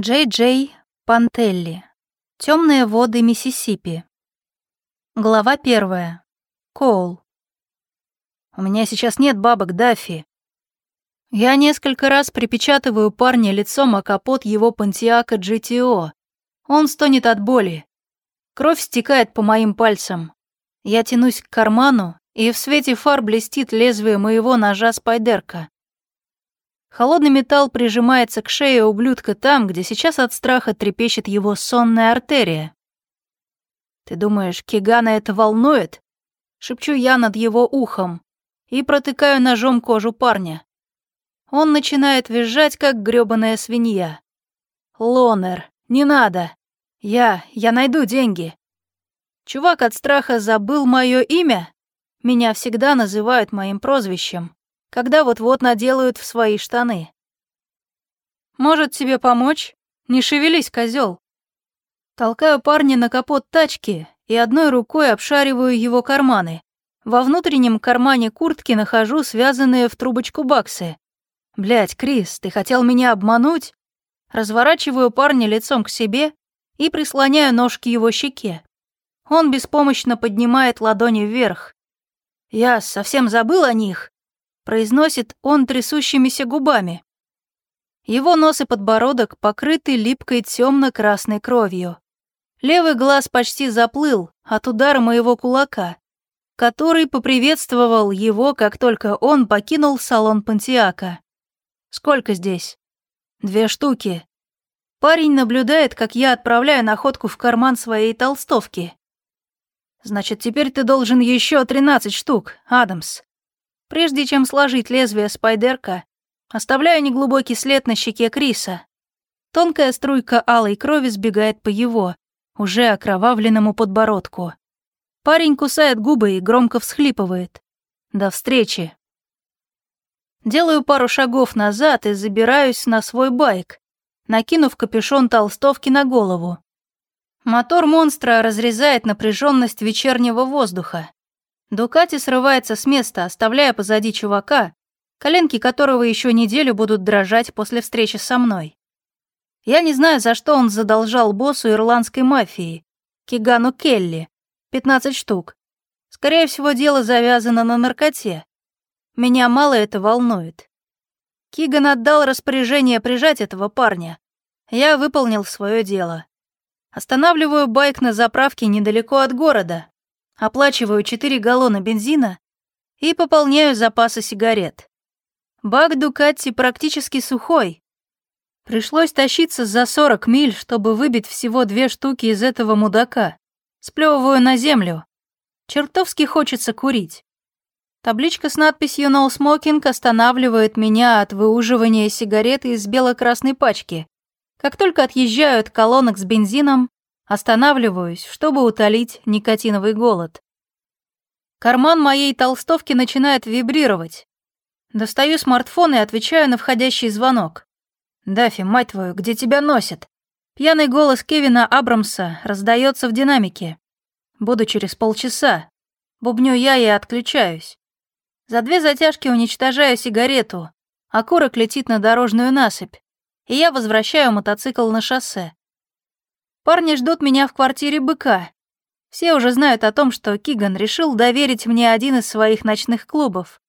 Джей Джей Пантелли. Темные воды Миссисипи. Глава первая. Коул. У меня сейчас нет бабок, Даффи. Я несколько раз припечатываю парня лицом о капот его Пантиака GTO. Он стонет от боли. Кровь стекает по моим пальцам. Я тянусь к карману, и в свете фар блестит лезвие моего ножа Спайдерка. Холодный металл прижимается к шее ублюдка там, где сейчас от страха трепещет его сонная артерия. «Ты думаешь, Кигана это волнует?» Шепчу я над его ухом и протыкаю ножом кожу парня. Он начинает визжать, как грёбаная свинья. «Лонер, не надо! Я, я найду деньги!» Чувак от страха забыл мое имя? Меня всегда называют моим прозвищем когда вот-вот наделают в свои штаны. Может тебе помочь? Не шевелись, козел. Толкаю парня на капот тачки и одной рукой обшариваю его карманы. Во внутреннем кармане куртки нахожу связанные в трубочку баксы. Блять, Крис, ты хотел меня обмануть? Разворачиваю парня лицом к себе и прислоняю нож к его щеке. Он беспомощно поднимает ладони вверх. Я совсем забыл о них произносит он трясущимися губами. Его нос и подбородок покрыты липкой темно-красной кровью. Левый глаз почти заплыл от удара моего кулака, который поприветствовал его, как только он покинул салон Пантиака. «Сколько здесь?» «Две штуки». Парень наблюдает, как я отправляю находку в карман своей толстовки. «Значит, теперь ты должен еще тринадцать штук, Адамс. Прежде чем сложить лезвие спайдерка, оставляю неглубокий след на щеке Криса. Тонкая струйка алой крови сбегает по его, уже окровавленному подбородку. Парень кусает губы и громко всхлипывает. До встречи. Делаю пару шагов назад и забираюсь на свой байк, накинув капюшон толстовки на голову. Мотор монстра разрезает напряженность вечернего воздуха. Дукати срывается с места, оставляя позади чувака, коленки которого еще неделю будут дрожать после встречи со мной. Я не знаю, за что он задолжал боссу ирландской мафии, Кигану Келли, 15 штук. Скорее всего, дело завязано на наркоте. Меня мало это волнует. Киган отдал распоряжение прижать этого парня. Я выполнил свое дело. Останавливаю байк на заправке недалеко от города, оплачиваю 4 галлона бензина и пополняю запасы сигарет. Бак Дукатти практически сухой. Пришлось тащиться за 40 миль, чтобы выбить всего две штуки из этого мудака. Сплёвываю на землю. Чертовски хочется курить. Табличка с надписью «No Smoking» останавливает меня от выуживания сигареты из бело-красной пачки. Как только отъезжаю от колонок с бензином, Останавливаюсь, чтобы утолить никотиновый голод. Карман моей толстовки начинает вибрировать. Достаю смартфон и отвечаю на входящий звонок. «Даффи, мать твою, где тебя носит?» Пьяный голос Кевина Абрамса раздается в динамике. «Буду через полчаса». Бубню я и отключаюсь. За две затяжки уничтожаю сигарету. Окурок летит на дорожную насыпь. И я возвращаю мотоцикл на шоссе. Парни ждут меня в квартире быка. Все уже знают о том, что Киган решил доверить мне один из своих ночных клубов.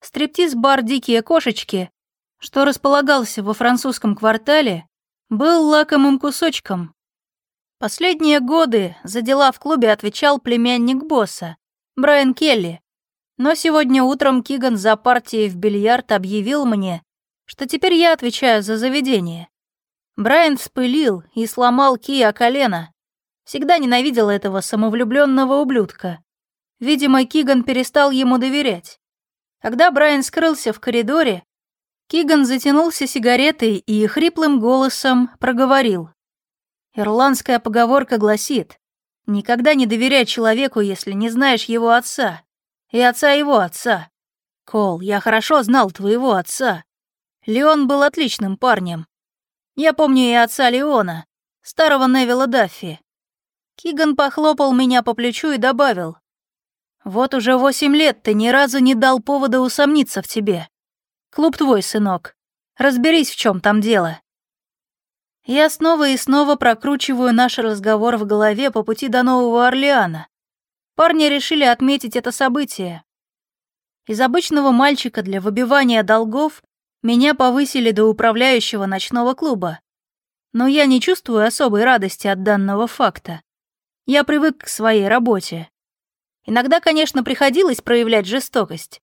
Стриптиз-бар «Дикие кошечки», что располагался во французском квартале, был лакомым кусочком. Последние годы за дела в клубе отвечал племянник босса, Брайан Келли. Но сегодня утром Киган за партией в бильярд объявил мне, что теперь я отвечаю за заведение. Брайан вспылил и сломал Ки о колено. Всегда ненавидел этого самовлюбленного ублюдка. Видимо, Киган перестал ему доверять. Когда Брайан скрылся в коридоре, Киган затянулся сигаретой и хриплым голосом проговорил. Ирландская поговорка гласит, «Никогда не доверяй человеку, если не знаешь его отца. И отца его отца. Кол, я хорошо знал твоего отца. Леон был отличным парнем. Я помню и отца Леона, старого Невилла Даффи. Киган похлопал меня по плечу и добавил. «Вот уже восемь лет ты ни разу не дал повода усомниться в тебе. Клуб твой, сынок. Разберись, в чем там дело». Я снова и снова прокручиваю наш разговор в голове по пути до Нового Орлеана. Парни решили отметить это событие. Из обычного мальчика для выбивания долгов меня повысили до управляющего ночного клуба. Но я не чувствую особой радости от данного факта. Я привык к своей работе. Иногда, конечно, приходилось проявлять жестокость.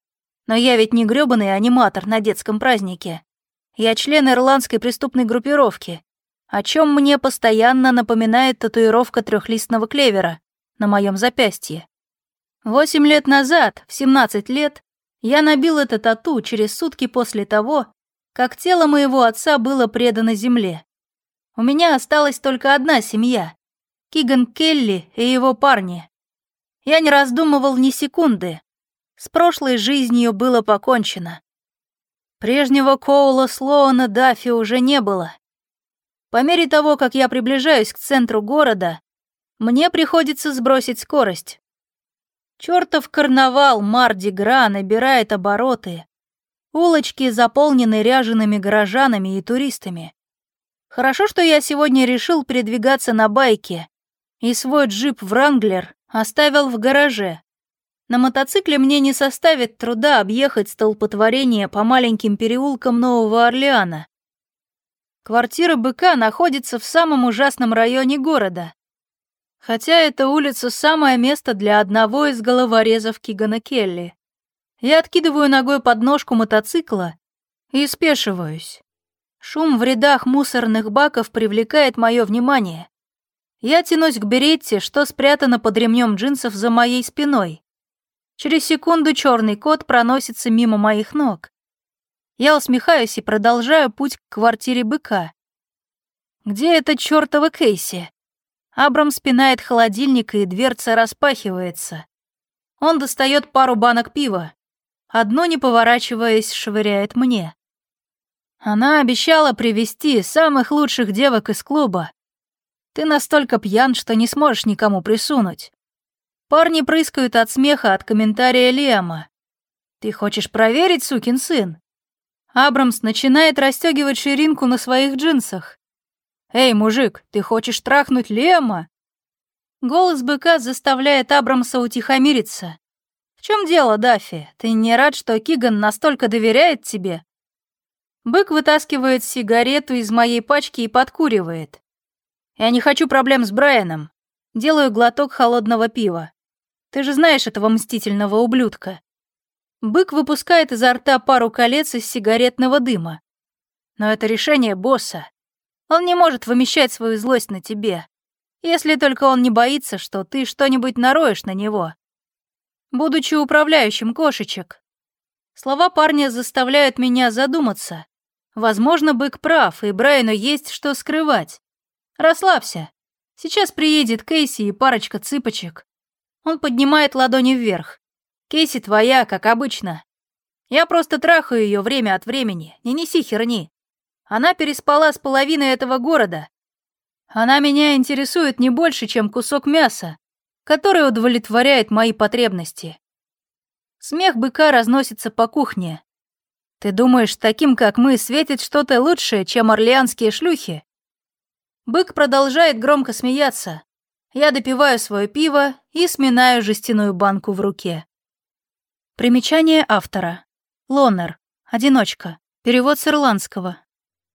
Но я ведь не грёбаный аниматор на детском празднике. Я член ирландской преступной группировки, о чем мне постоянно напоминает татуировка трехлистного клевера на моем запястье. Восемь лет назад, в 17 лет, я набил это тату через сутки после того, как тело моего отца было предано земле. У меня осталась только одна семья — Киган Келли и его парни. Я не раздумывал ни секунды. С прошлой жизнью было покончено. Прежнего Коула Слоуна Даффи уже не было. По мере того, как я приближаюсь к центру города, мне приходится сбросить скорость. Чёртов карнавал Марди-Гра набирает обороты. Улочки заполнены ряжеными горожанами и туристами. Хорошо, что я сегодня решил передвигаться на байке, и свой джип Вранглер оставил в гараже. На мотоцикле мне не составит труда объехать столпотворение по маленьким переулкам Нового Орлеана. Квартира быка находится в самом ужасном районе города. Хотя эта улица самое место для одного из головорезов Кигана Келли. Я откидываю ногой подножку мотоцикла и спешиваюсь. Шум в рядах мусорных баков привлекает мое внимание. Я тянусь к беретте, что спрятано под ремнем джинсов за моей спиной. Через секунду черный кот проносится мимо моих ног. Я усмехаюсь и продолжаю путь к квартире быка. Где эта чертова Кейси? Абрам спинает холодильник, и дверца распахивается. Он достает пару банок пива. Одно, не поворачиваясь, швыряет мне. Она обещала привести самых лучших девок из клуба. Ты настолько пьян, что не сможешь никому присунуть. Парни прыскают от смеха от комментария Лиама. Ты хочешь проверить, сукин сын? Абрамс начинает расстегивать ширинку на своих джинсах. «Эй, мужик, ты хочешь трахнуть Лема?» Голос быка заставляет Абрамса утихомириться. «В чем дело, Даффи? Ты не рад, что Киган настолько доверяет тебе?» Бык вытаскивает сигарету из моей пачки и подкуривает. «Я не хочу проблем с Брайаном. Делаю глоток холодного пива. Ты же знаешь этого мстительного ублюдка». Бык выпускает изо рта пару колец из сигаретного дыма. Но это решение босса. Он не может вымещать свою злость на тебе, если только он не боится, что ты что-нибудь нароешь на него. Будучи управляющим кошечек. Слова парня заставляют меня задуматься. Возможно, бык прав, и Брайану есть что скрывать. Расслабься. Сейчас приедет Кейси и парочка цыпочек. Он поднимает ладони вверх. Кейси твоя, как обычно. Я просто трахаю ее время от времени, не неси херни. Она переспала с половиной этого города. Она меня интересует не больше, чем кусок мяса, который удовлетворяет мои потребности. Смех быка разносится по кухне. Ты думаешь, таким, как мы, светит что-то лучшее, чем орлеанские шлюхи? Бык продолжает громко смеяться. Я допиваю свое пиво и сминаю жестяную банку в руке. Примечание автора. Лонер. Одиночка. Перевод с ирландского.